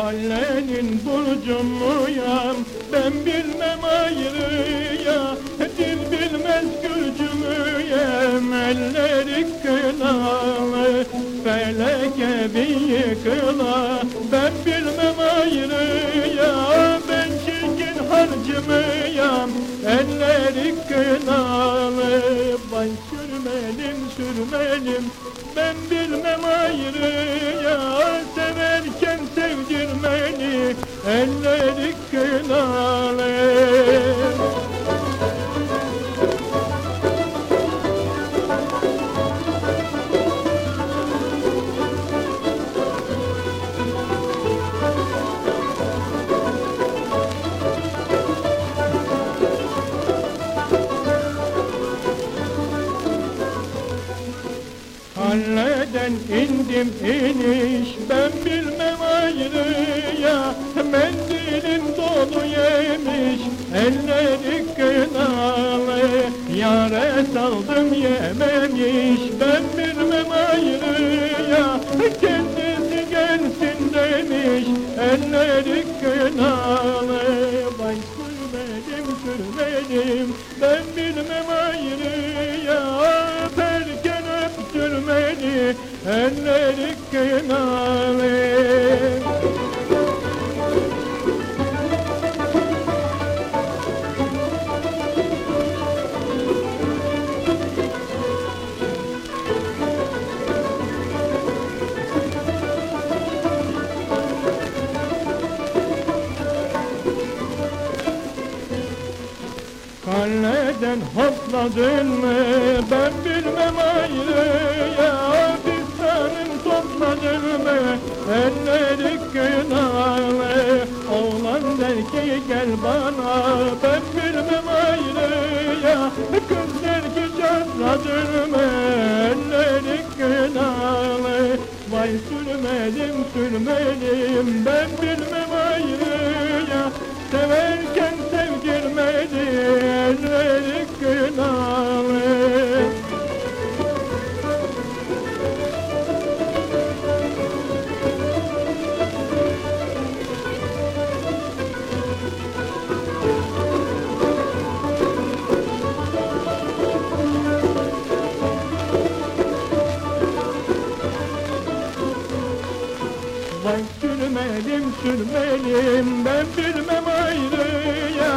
mahallenin burcumuyam Ben bilmem ayrıya Dil bilmez gürcü Elleri kınalı Feleke bir yıkıla. Ben bilmem ayrıya Ben çirkin harcı Elleri kınalı Vay sürmelim sürmelim Ben bilmem ayrıya Halleden indim iniş. Ben bilmem ayrıya Mendilim dolu yemiş. Elleri kınalı Yare saldım yememiş. Ben bilmem ayrıya Kendisi gelsin demiş. Elleri kınalı Vay sürmedim sürmedim. Ben bilmem ayrıya öptürmeni elleri kınalı Kaleden hopladın mı? Ben bilmem ayrı ya Fistanın topladın mı elleri kınalı Oğlan der ki gel bana ben bilmem ayrı ya. Kız der ki çatladın mı elleri kınalı Vay sürmedim sürmedim ben bilmem ayrı Vay sürmelim sürmelim ben bilmem ayrı ya